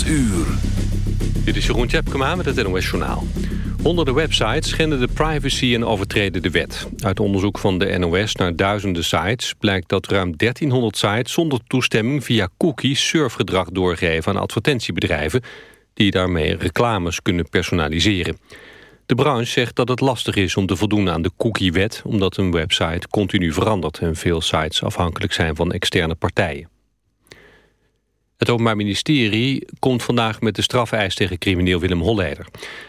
8 uur. Dit is Jeroen Tjepkema met het NOS Journaal. Honderden websites schenden de privacy en overtreden de wet. Uit onderzoek van de NOS naar duizenden sites... blijkt dat ruim 1300 sites zonder toestemming via cookies... surfgedrag doorgeven aan advertentiebedrijven... die daarmee reclames kunnen personaliseren. De branche zegt dat het lastig is om te voldoen aan de cookiewet... omdat een website continu verandert... en veel sites afhankelijk zijn van externe partijen. Het Openbaar Ministerie komt vandaag met de strafeis tegen crimineel Willem Holleder.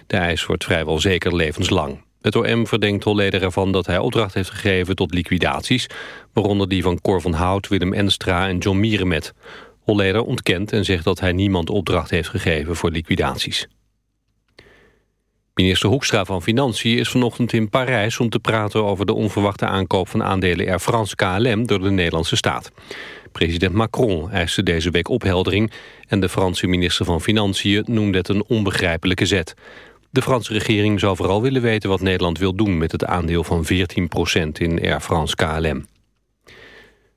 De eis wordt vrijwel zeker levenslang. Het OM verdenkt Holleder ervan dat hij opdracht heeft gegeven tot liquidaties... waaronder die van Cor van Hout, Willem Enstra en John Mierenmet. Holleder ontkent en zegt dat hij niemand opdracht heeft gegeven voor liquidaties. Minister Hoekstra van Financiën is vanochtend in Parijs... om te praten over de onverwachte aankoop van aandelen Air France KLM... door de Nederlandse staat. President Macron eiste deze week opheldering... en de Franse minister van Financiën noemde het een onbegrijpelijke zet. De Franse regering zou vooral willen weten wat Nederland wil doen... met het aandeel van 14% in Air France KLM.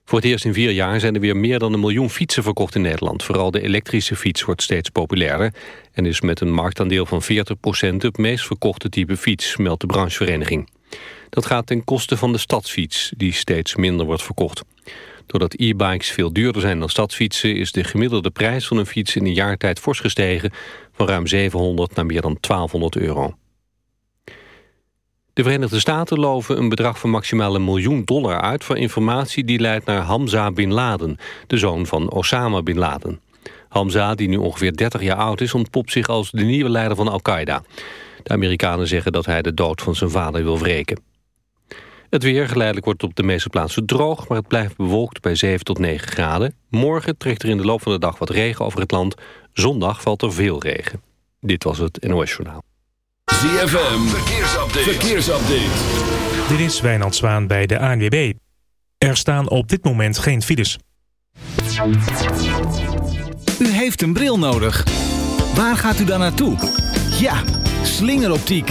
Voor het eerst in vier jaar zijn er weer meer dan een miljoen fietsen verkocht in Nederland. Vooral de elektrische fiets wordt steeds populairder... en is met een marktaandeel van 40% het meest verkochte type fiets... meldt de branchevereniging. Dat gaat ten koste van de stadsfiets, die steeds minder wordt verkocht. Doordat e-bikes veel duurder zijn dan stadsfietsen... is de gemiddelde prijs van een fiets in een jaar tijd fors gestegen... van ruim 700 naar meer dan 1200 euro. De Verenigde Staten loven een bedrag van maximaal een miljoen dollar uit... voor informatie die leidt naar Hamza Bin Laden, de zoon van Osama Bin Laden. Hamza, die nu ongeveer 30 jaar oud is, ontpopt zich als de nieuwe leider van Al-Qaeda. De Amerikanen zeggen dat hij de dood van zijn vader wil wreken. Het weer geleidelijk wordt op de meeste plaatsen droog... maar het blijft bewolkt bij 7 tot 9 graden. Morgen trekt er in de loop van de dag wat regen over het land. Zondag valt er veel regen. Dit was het NOS Journaal. ZFM, verkeersupdate. verkeersupdate. Dit is Wijnand Zwaan bij de ANWB. Er staan op dit moment geen files. U heeft een bril nodig. Waar gaat u dan naartoe? Ja, slingeroptiek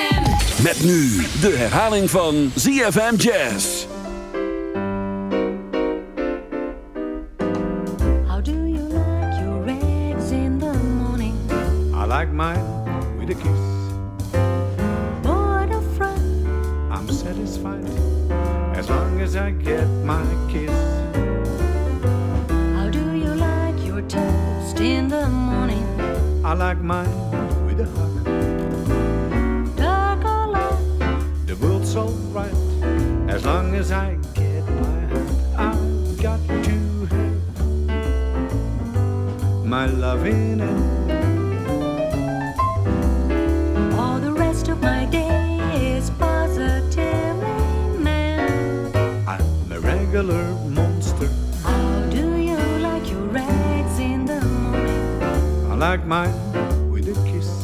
Met nu de herhaling van ZFM Jazz. How do you like your eggs in the morning? I like mine with a kiss. Front? I'm satisfied as long as I get my kiss. How do you like your toast in the morning? I like mine with a hug. World's alright as long as I get my hug. I've got to have my loving and All the rest of my day is positively man. I'm a regular monster. How do you like your eggs in the morning? I like mine with a kiss.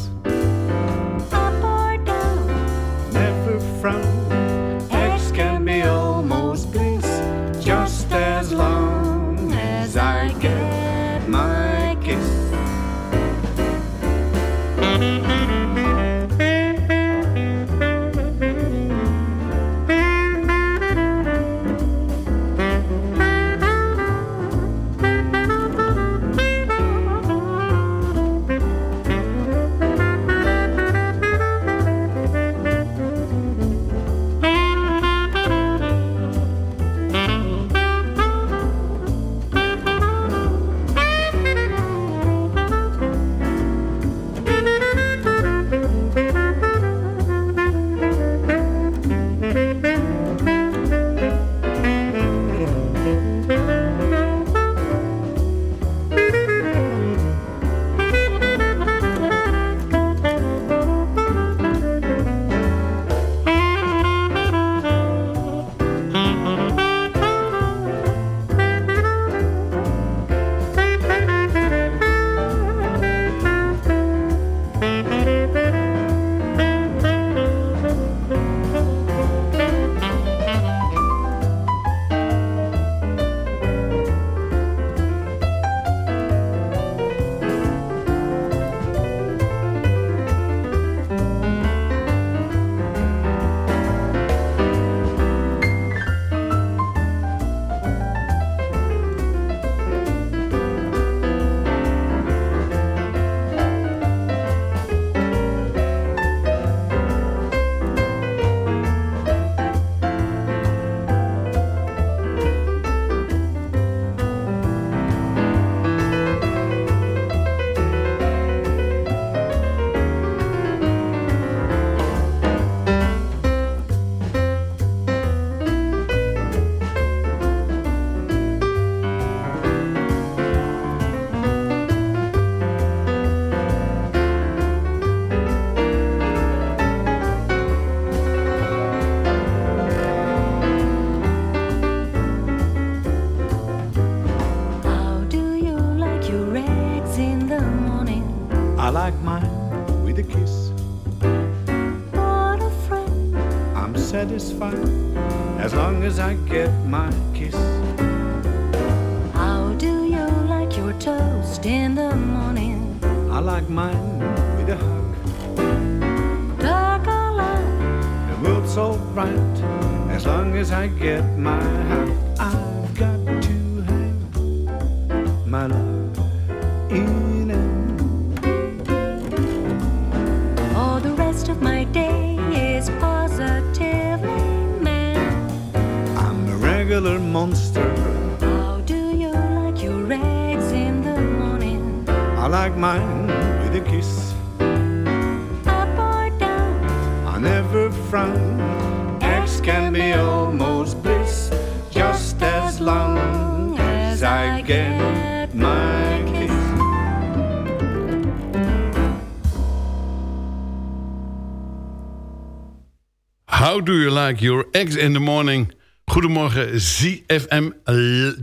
Like your eggs in the morning? Goedemorgen ZFM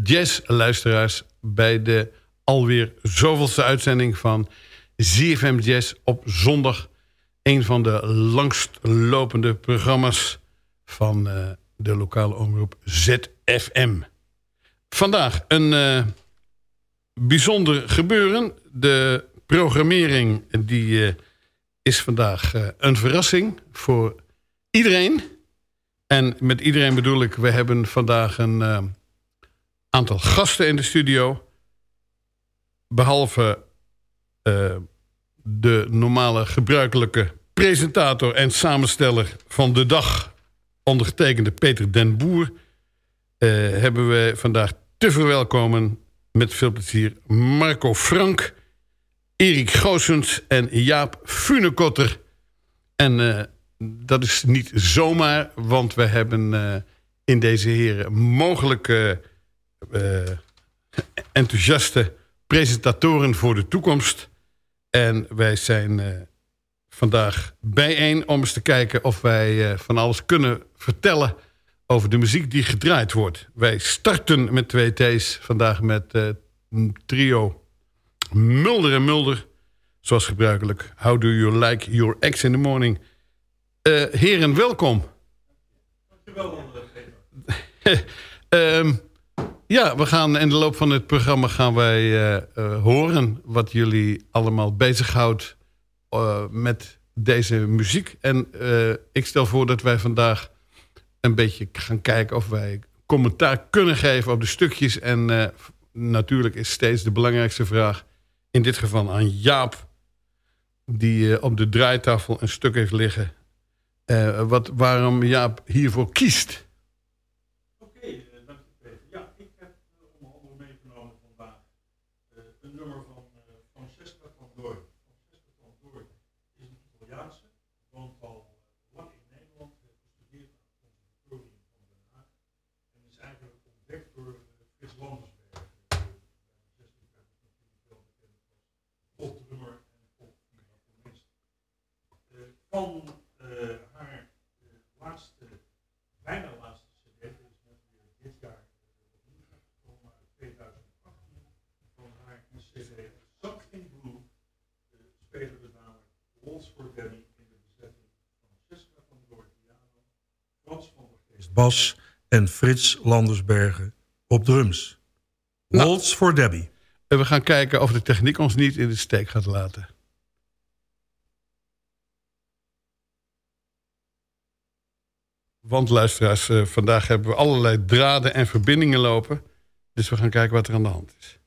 Jazz luisteraars bij de alweer zoveelste uitzending van ZFM Jazz op zondag. Een van de langstlopende programma's van eh, de lokale omroep ZFM. Vandaag een eh, bijzonder gebeuren. De programmering die, eh, is vandaag eh, een verrassing voor iedereen. En met iedereen bedoel ik, we hebben vandaag een eh, aantal gasten in de studio. Behalve eh, de normale gebruikelijke presentator en samensteller van de dag, ondergetekende Peter den Boer... eh, hebben we vandaag te verwelkomen met veel plezier Marco Frank... Erik Goossens en Jaap Funekotter. En dat is niet zomaar, want we hebben eh, in deze heren mogelijke eh, enthousiaste presentatoren voor de toekomst. En wij zijn eh, vandaag bijeen om eens te kijken of wij eh, van alles kunnen vertellen over de muziek die gedraaid wordt. Wij starten met twee T's vandaag met eh, trio Mulder en Mulder. Zoals gebruikelijk. How do you like your ex in the morning? Eh, heren, welkom. Ehm, ja, we gaan in de loop van het programma gaan wij eh, eh, horen wat jullie allemaal bezighoudt eh met deze muziek. En ik stel voor dat wij vandaag een beetje gaan kijken of wij commentaar kunnen geven op de stukjes. En natuurlijk is steeds de belangrijkste vraag, in dit geval aan Jaap, die op de draaitafel een stuk heeft liggen. Eh, wat, waarom Jaap hiervoor kiest. Ja, ik heb eh, onder andere meegenomen vandaag eh, een nummer van eh, Francesca van Doorn. Francesca van Doorn is een Italiaanse, woont al eh, lang in Nederland, heeft gestudeerd aan het conservatorium van Den Haag en is eigenlijk ontdekt door eh, Frits Landersberg. eh, bij de 56 natuurlijk wel bekend als popdrummer en popvibrafonist. Eh, van eh, haar eh, laatste, bijna laatste cd, dat is net weer dit jaar eh, opnieuw uitgekomen, uit 2018, van haar een cd Something Blue, eh, spelen we namelijk Waltz for Debbie in de bezetting van Francesca van Doorn piano, Frans van der Geest bas en Frits Landersbergen op drums. Waltz voor Debbie. En we gaan kijken of de techniek ons niet in de steek gaat laten. Want luisteraars, eh, vandaag hebben we allerlei draden en verbindingen lopen. Dus we gaan kijken wat er aan de hand is.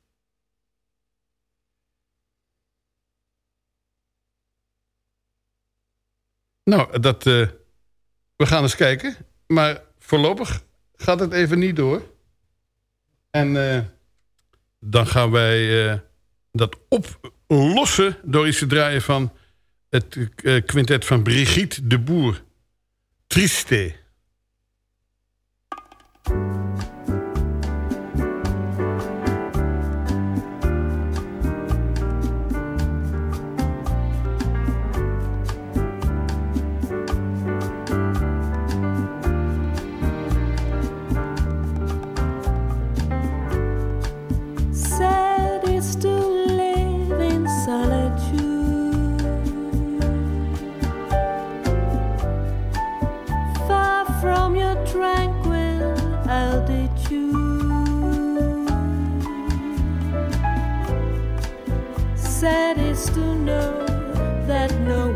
Nou, dat, eh, we gaan eens kijken. Maar voorlopig gaat het even niet door. En eh, dan gaan wij eh, dat oplossen door iets te draaien van het eh, quintet van Brigitte de Boer. Triste. had no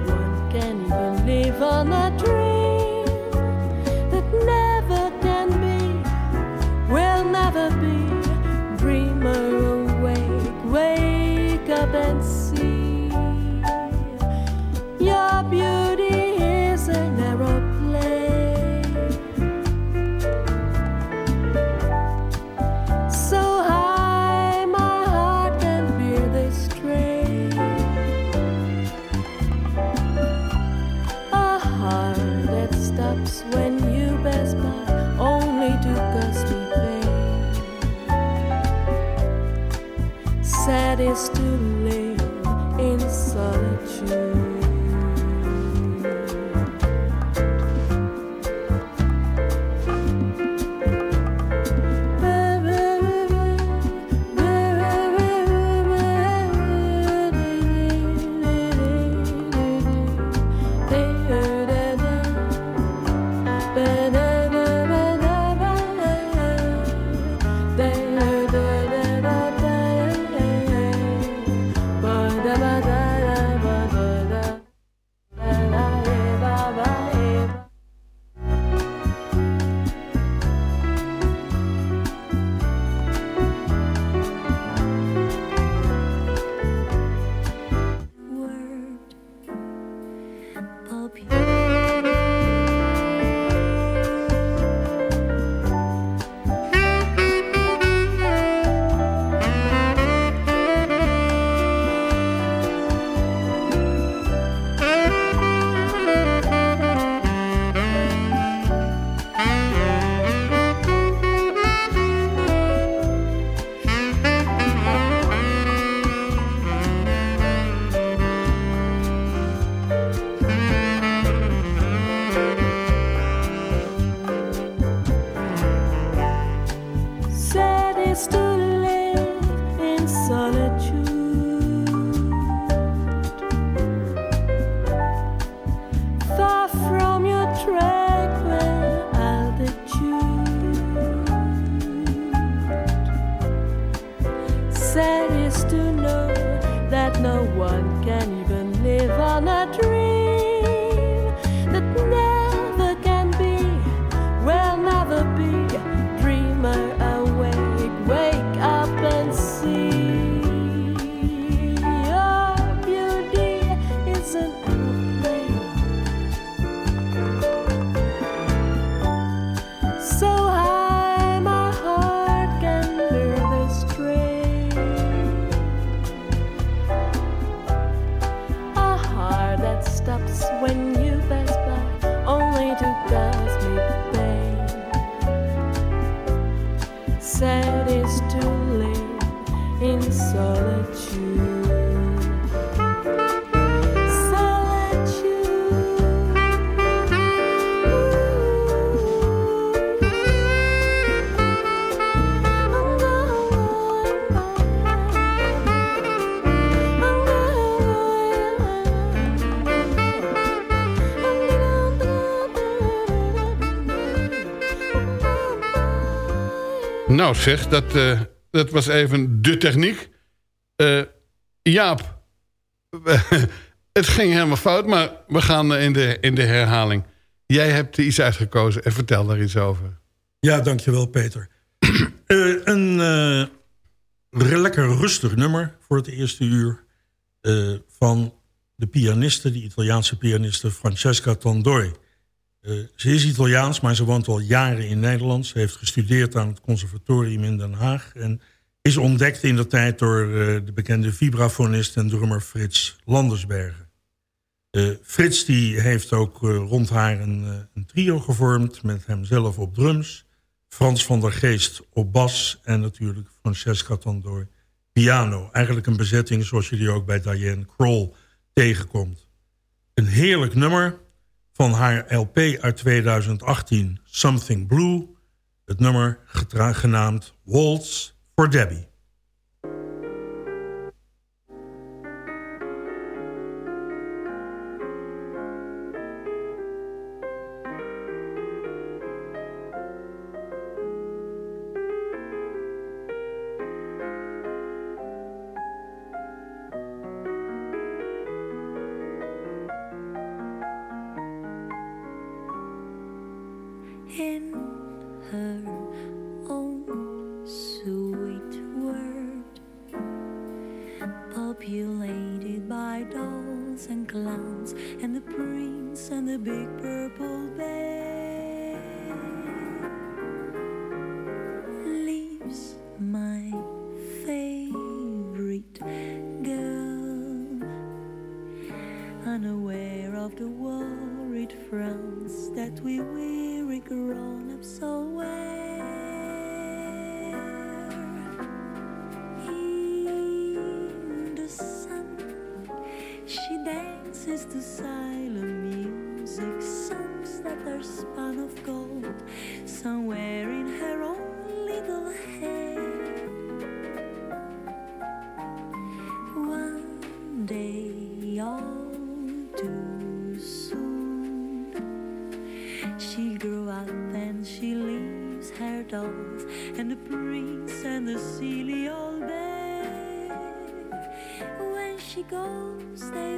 Nou zeg, dat, eh, dat was even de techniek. Eh, Jaap, het ging helemaal fout, maar we gaan in de, in de herhaling. Jij hebt iets uitgekozen en vertel daar iets over. Ja, dankjewel Peter. Eh, een lekker rustig nummer voor het eerste uur... van de pianiste, de Italiaanse pianiste Francesca Tondoi. Eh, ze is Italiaans, maar ze woont al jaren in Nederland. Ze heeft gestudeerd aan het conservatorium in Den Haag... en is ontdekt in de tijd door eh, de bekende vibrafonist en drummer Frits Landersbergen. Eh, Frits die heeft ook rond haar een, een trio gevormd met hemzelf op drums... Frans van der Geest op bas en natuurlijk Francesca Tandor piano. Eigenlijk een bezetting zoals je die ook bij Diane Kroll tegenkomt. Een heerlijk nummer van haar LP uit 2018, Something Blue. Het nummer genaamd Waltz for Debbie. Goes, they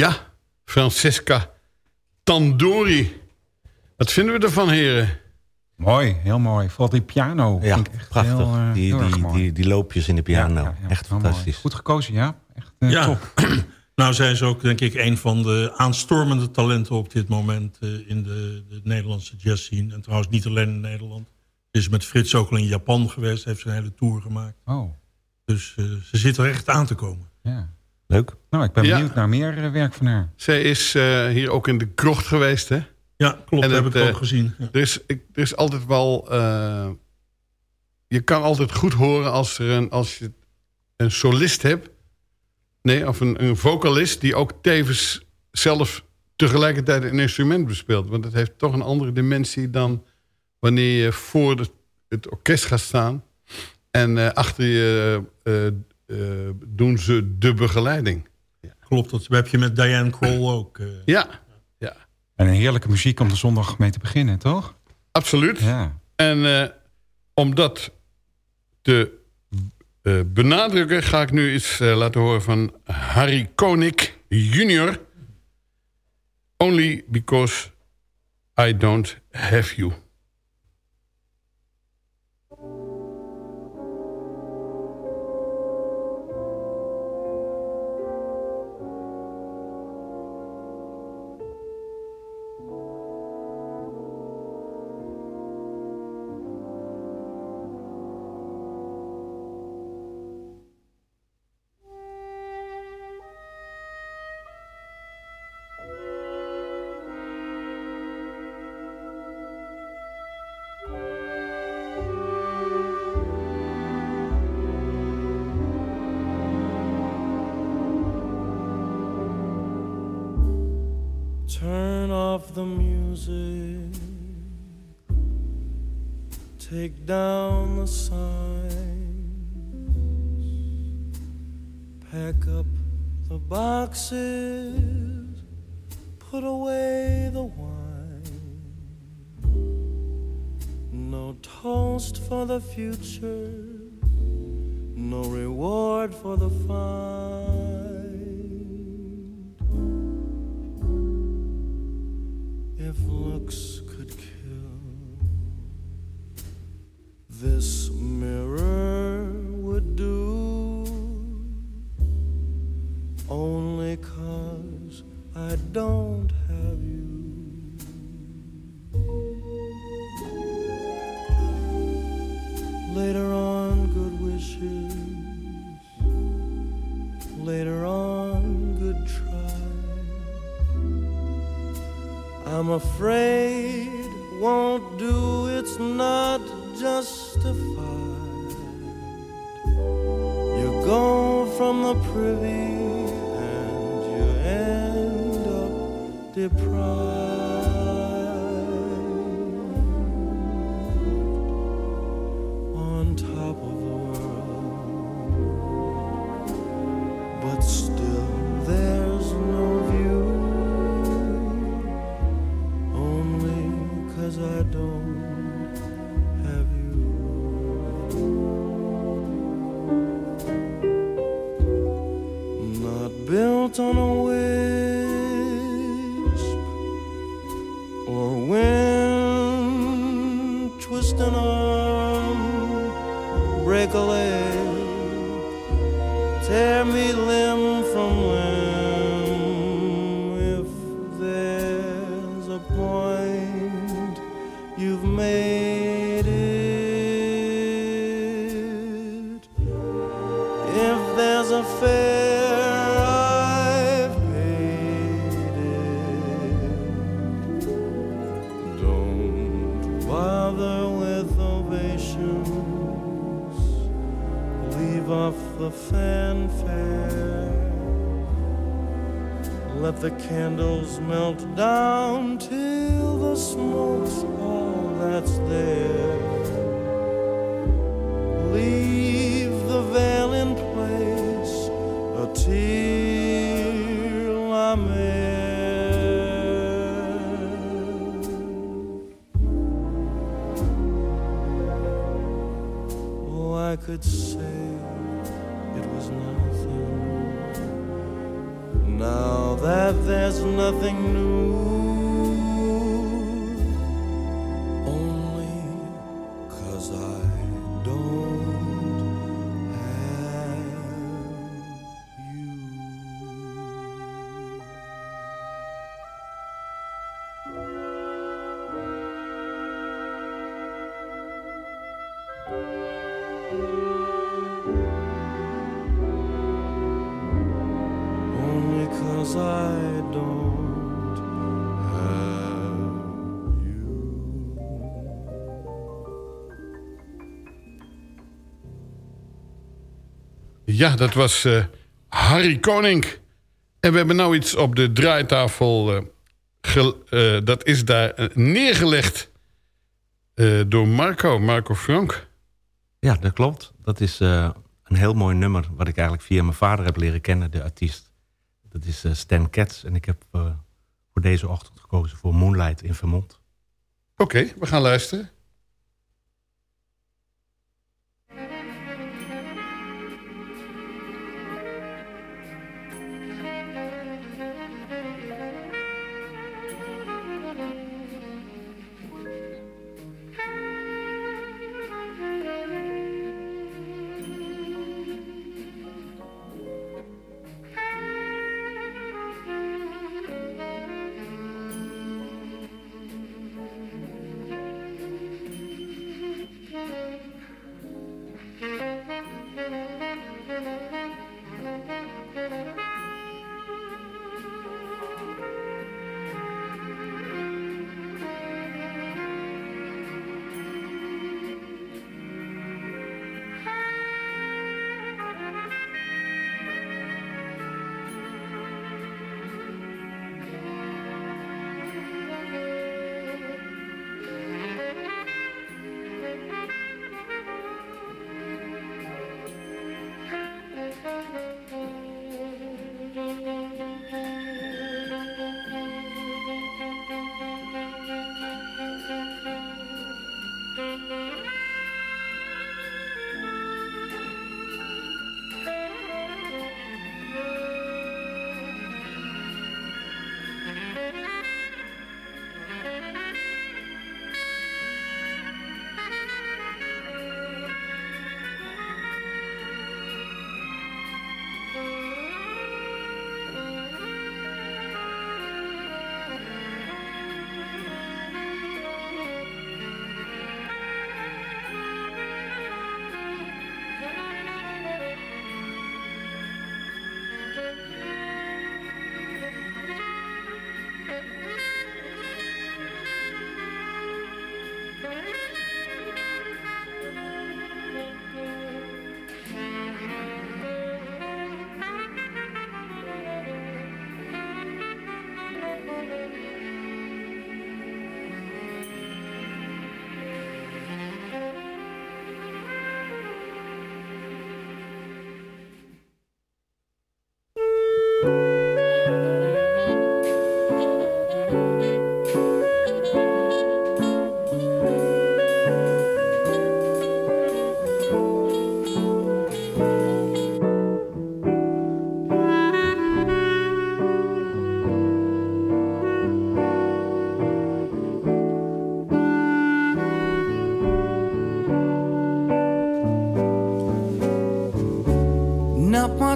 Ja, Francesca Tandori. Wat vinden we ervan, heren? Mooi, heel mooi. Vooral die piano. Ja, vind ik echt prachtig. heel, eh, die, heel die, die, die loopjes in de piano. Ja, ja, ja, Echt mooi. fantastisch. Goed gekozen, ja. Echt Ja. top. Nou, zij is ook, denk ik, een van de aanstormende talenten op dit moment eh, in de, de Nederlandse jazzscene. En trouwens niet alleen in Nederland. Ze is met Frits ook al in Japan geweest, heeft ze een hele tour gemaakt. Oh. Dus eh, ze zit er echt aan te komen. Ja. Leuk. Nou, ik ben Ja. benieuwd naar meer eh, werk van haar. Zij is eh, hier ook in de krocht geweest, hè? Ja, klopt, En heb het, ik ook eh, gezien. Ja. Er, is, ik, er is altijd wel... eh, je kan altijd goed horen als, er een, als je een solist hebt... Nee, of een, een vocalist die ook tevens zelf tegelijkertijd een instrument bespeelt. Want het heeft toch een andere dimensie dan wanneer je voor de- het orkest gaat staan... en eh, achter je doen ze de begeleiding. Klopt, dat heb je met Diane Kroll ook. eh. Ja, ja. En een heerlijke muziek om de zondag mee te beginnen, toch? Absoluut. Ja. En eh, om dat te eh, benadrukken... ga ik nu iets eh, laten horen van Harry Konik junior. Only because I don't have you. Put away the wine. No toast for the future. No reward for the find. Melt down till the smoke's all that's there. Ja, dat was eh, Harry Koning. En we hebben nou iets op de draaitafel. eh, eh, dat is daar neergelegd door Marco, Marco Frank. Ja, dat klopt. Dat is een heel mooi nummer... wat ik eigenlijk via mijn vader heb leren kennen, de artiest. Dat is Stan Katz. En ik heb voor deze ochtend gekozen voor Moonlight in Vermont. Oké, we gaan luisteren.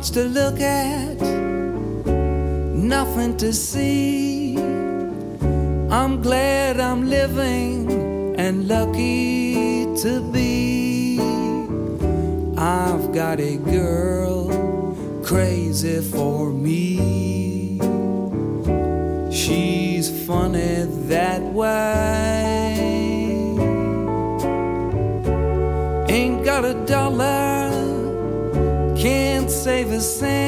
Much to look at, nothing to see. I'm glad I'm living and lucky to be. I've got a girl crazy for me. She's funny that way. Ain't got a dollar, save a cent.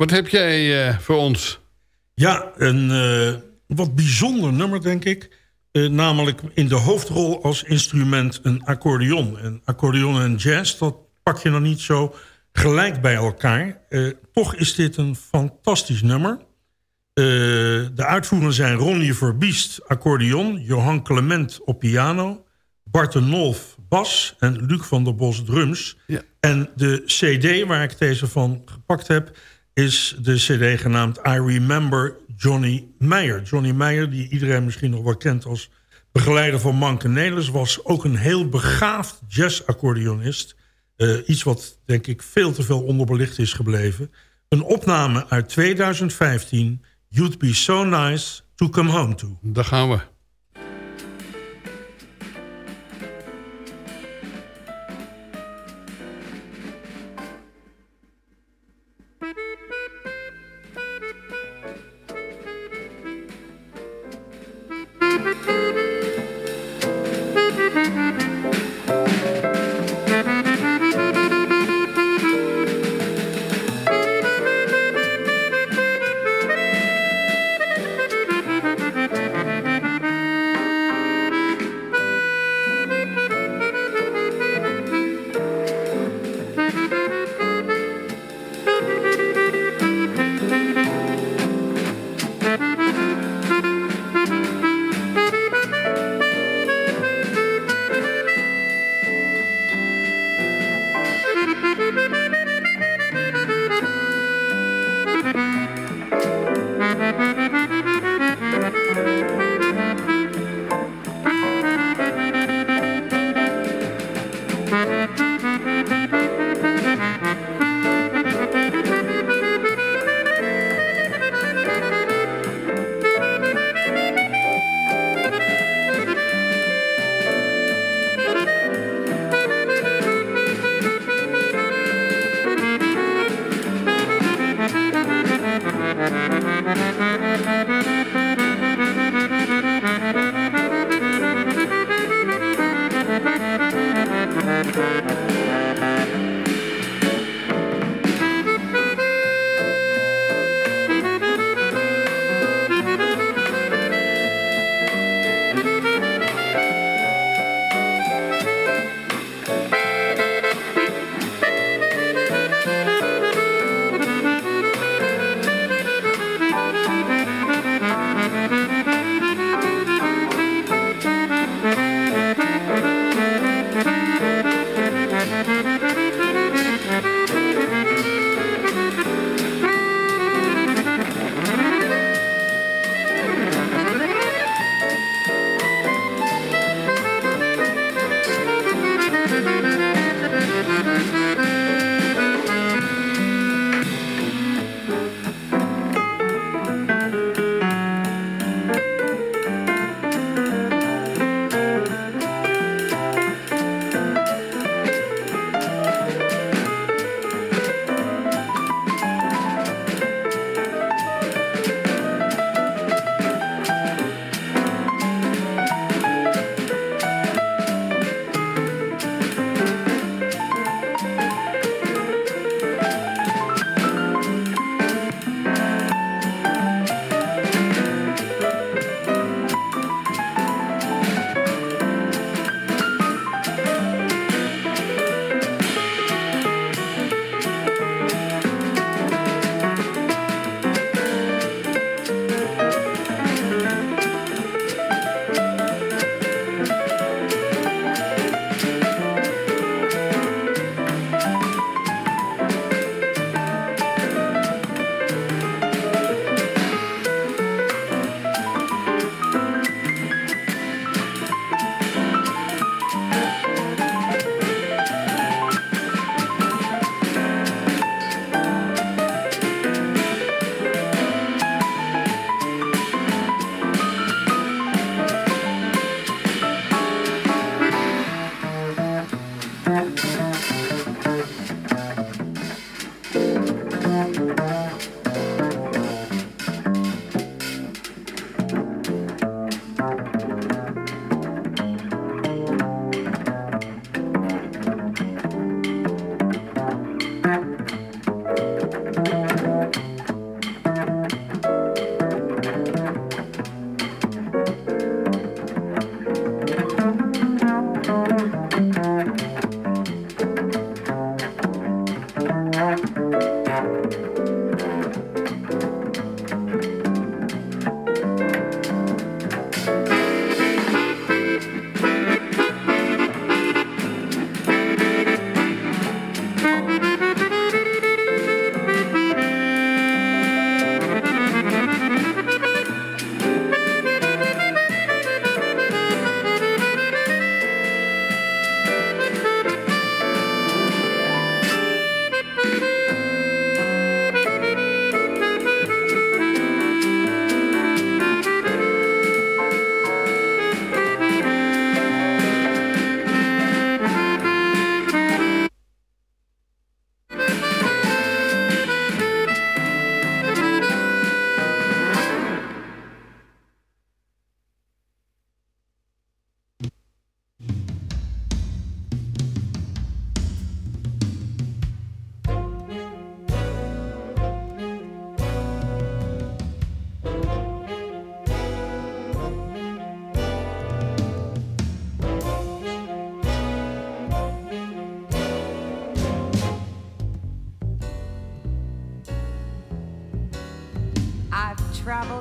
Wat heb jij eh, voor ons? Ja, een eh, wat bijzonder nummer, denk ik. Eh, namelijk in de hoofdrol als instrument een accordeon. En accordeon en jazz, dat pak je dan niet zo gelijk bij elkaar. Toch is dit een fantastisch nummer. De uitvoerenden zijn Ronnie Verbiest, accordeon... Johan Clement op piano... Bart de Nolf, bas en Luc van der Bos, drums. En de cd waar ik deze van gepakt heb... is de cd genaamd I Remember Johnny Meyer. Johnny Meyer, die iedereen misschien nog wel kent als begeleider van Manke Nelis... was ook een heel begaafd jazz-accordeonist. Eh, iets wat, denk ik, veel te veel onderbelicht is gebleven. Een opname uit 2015... You'd Be So Nice To Come Home To. Daar gaan we.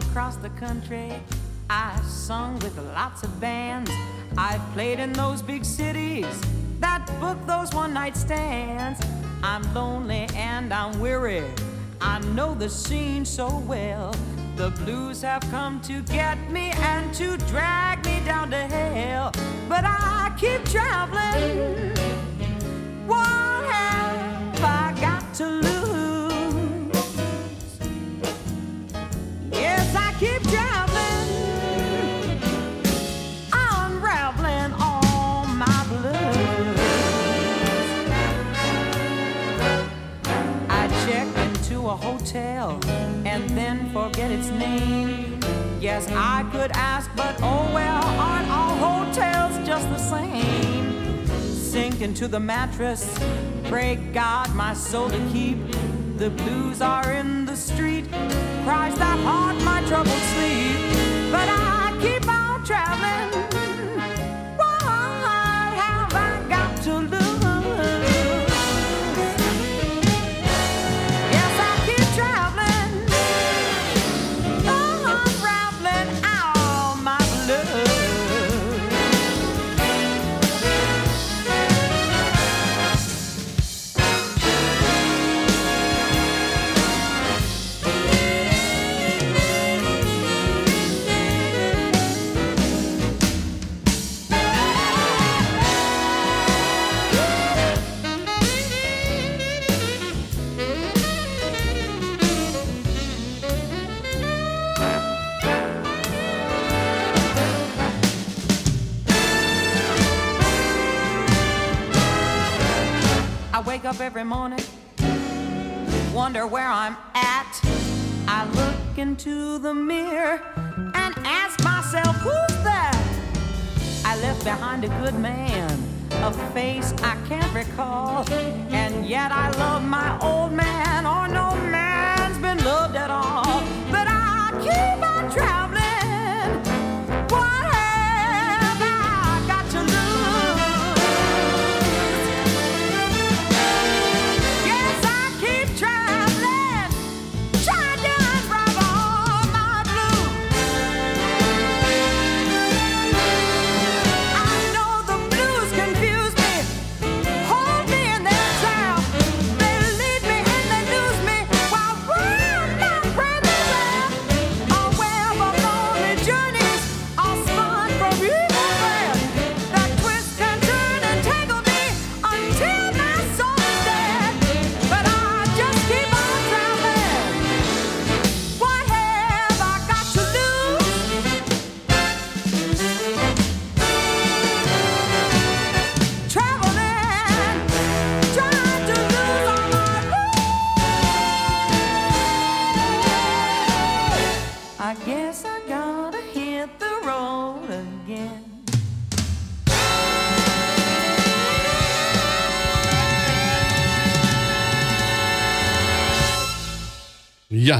Across the country. I've sung with lots of bands. I've played in those big cities that book those one night stands. I'm lonely and I'm weary. I know the scene so well. The blues have come to get me and to drag me down to hell. But I keep traveling. What hotel and then forget its name. Yes, I could ask, but oh well, aren't all hotels just the same? sink into the mattress. Pray God my soul to keep. The blues are in the street. Cries that haunt my troubled sleep. But I keep on traveling. Every morning, wonder where I'm at. I look into the mirror and ask myself, who's that? I left behind a good man, a face I can't recall. And yet I love my old man, or no man's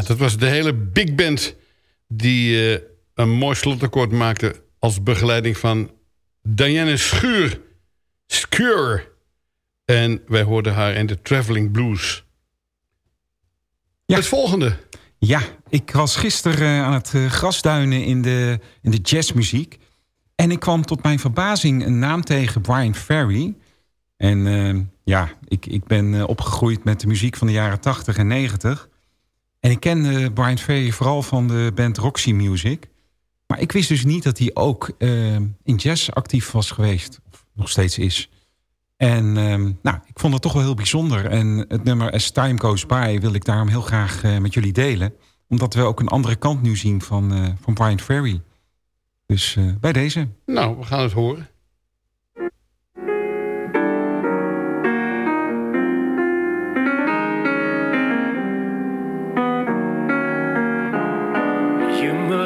dat was de hele big band die eh, een mooi slotakkoord maakte... als begeleiding van Diane Schuur. Schuur. En wij hoorden haar in de Traveling Blues. Het volgende. Ja, ik was gisteren eh, aan het eh, grasduinen in de, in de jazzmuziek. En ik kwam tot mijn verbazing een naam tegen, Brian Ferry. En ja, ik, ik ben opgegroeid met de muziek van de jaren 80 en 90. En ik ken Brian Ferry vooral van de band Roxy Music. Maar ik wist dus niet dat hij ook eh, in jazz actief was geweest. Of nog steeds is. En ehm, nou, ik vond het toch wel heel bijzonder. En het nummer As Time Goes By wil ik daarom heel graag eh, met jullie delen. Omdat we ook een andere kant nu zien van, eh, van Brian Ferry. Dus bij deze. Nou, we gaan het horen.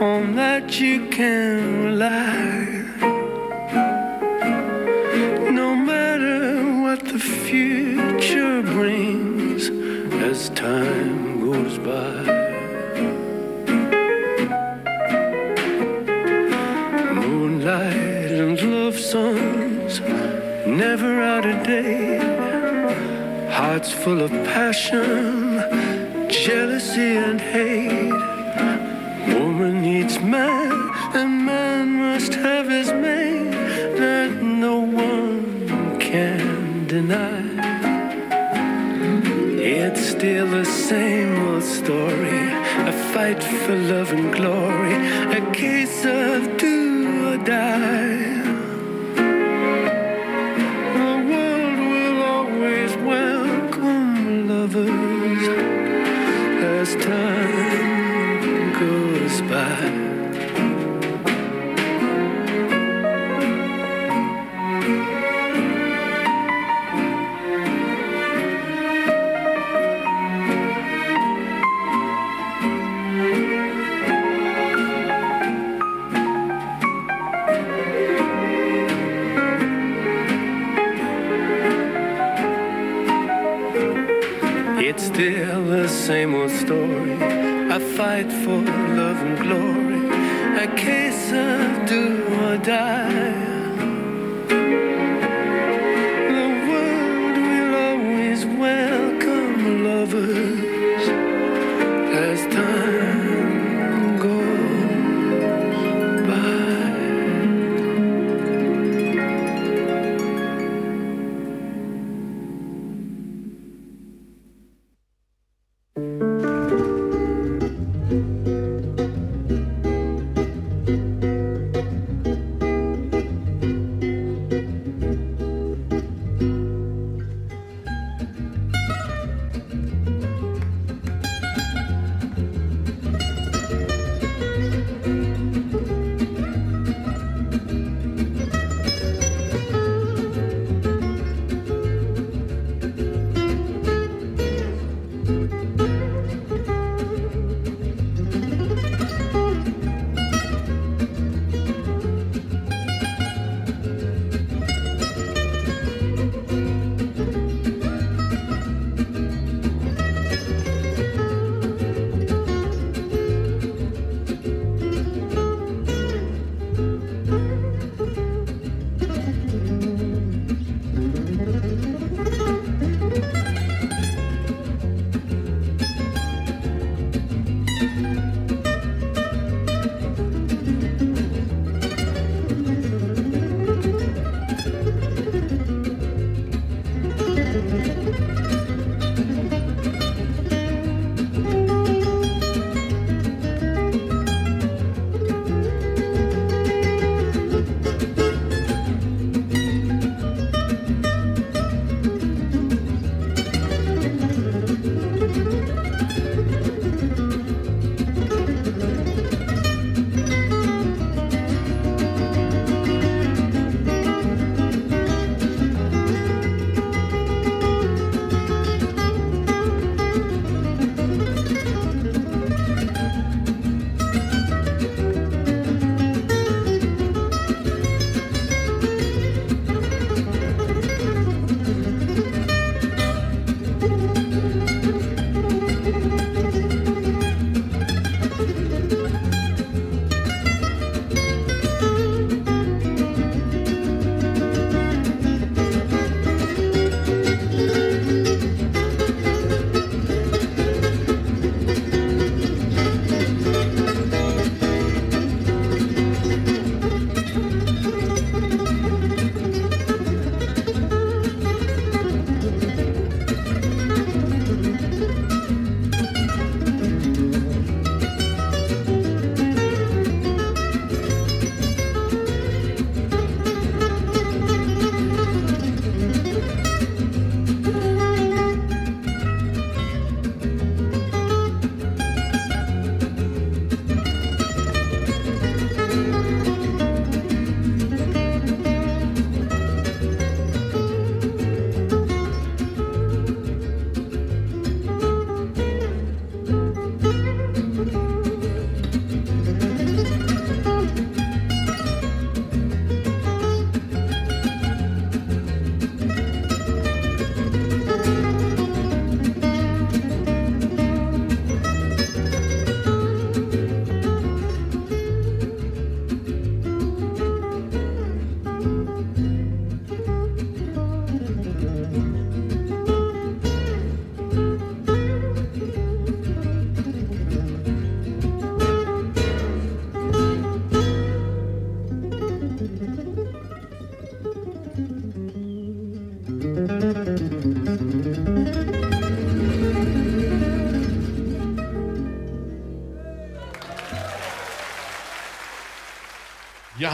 On that you can rely. No matter what the future brings as time goes by. Moonlight and love songs, never out of date. Hearts full of passion, jealousy and hate. And man must have his mate that no one can deny. It's still the same old story, a fight for love and glory, a case of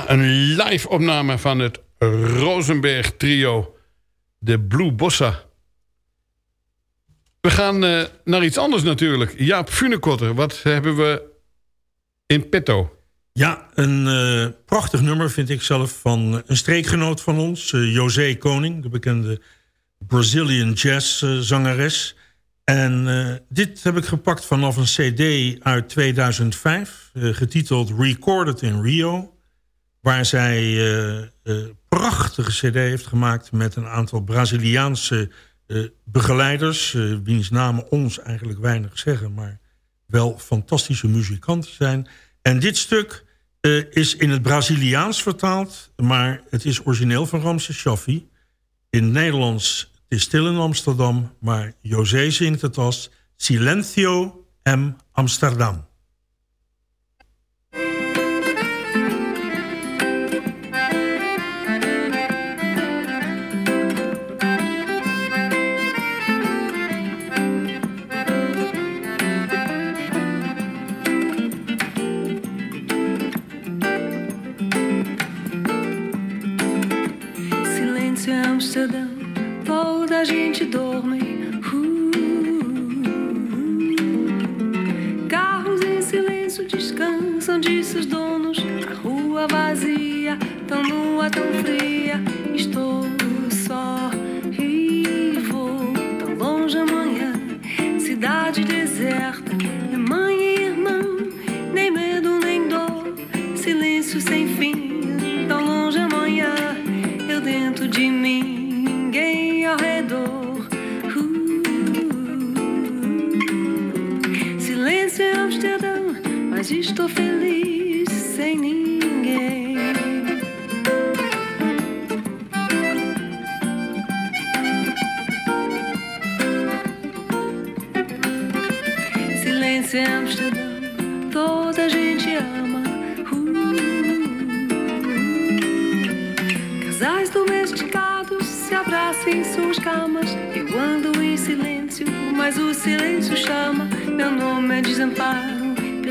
Een live opname van het Rosenberg trio. De Blue Bossa. We gaan eh, naar iets anders natuurlijk. Jaap Funekotter, wat hebben we in petto? Ja, een eh, prachtig nummer vind ik zelf van een streekgenoot van ons, eh, José Koning, de bekende Brazilian jazz zangeres. En dit heb ik gepakt vanaf een cd uit 2005, eh, getiteld Recorded in Rio. Waar zij eh, eh, prachtige cd heeft gemaakt met een aantal Braziliaanse eh, begeleiders, wiens namen ons eigenlijk weinig zeggen... maar wel fantastische muzikanten zijn. En dit stuk is in het Braziliaans vertaald... maar het is origineel van Ramses Shaffi. In het Nederlands, het is stil in Amsterdam... maar José zingt het als Silencio M. Amsterdam. Estou feliz sem ninguém. Silêncio em Amsterdã, toda a gente ama. Uh, Casais domesticados se abraçam em suas camas. Eu ando em silêncio, mas o silêncio chama. Meu nome é desamparo,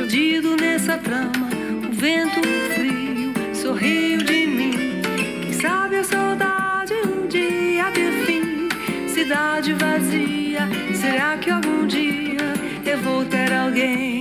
perdido nessa trama. O vento frio sorriu de mim. Quem sabe a saudade um dia ter fim. Cidade vazia, será que algum dia eu vou ter alguém?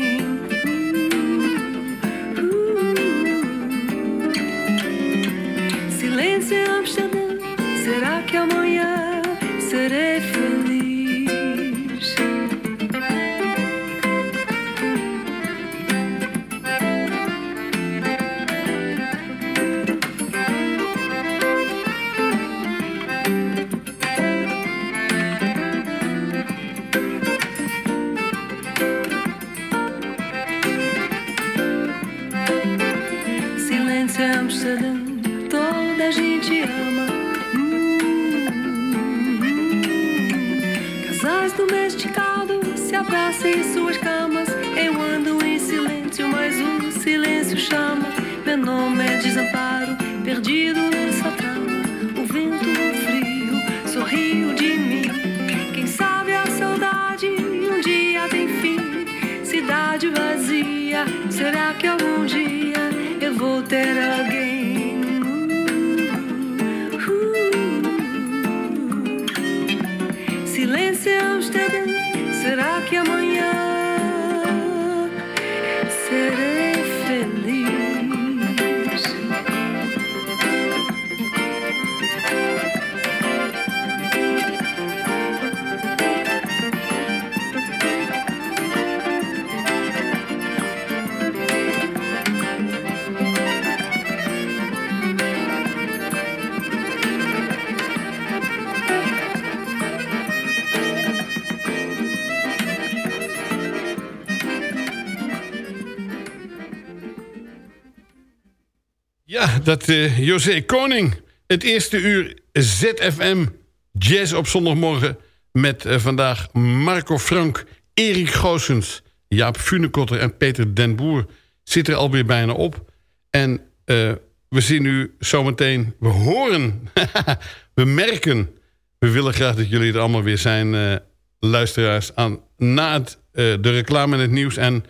Dat eh José Koning. Het eerste uur ZFM Jazz op zondagmorgen... met eh, vandaag Marco Frank, Erik Goossens... Jaap Funekotter en Peter den Boer zitten er alweer bijna op. En eh, we zien u zometeen... We horen, we merken... We willen graag dat jullie er allemaal weer zijn, luisteraars... Aan, na de reclame en het nieuws... en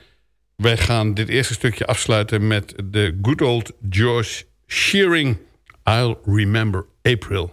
wij gaan dit eerste stukje afsluiten met de good old George Shearing. I'll remember April.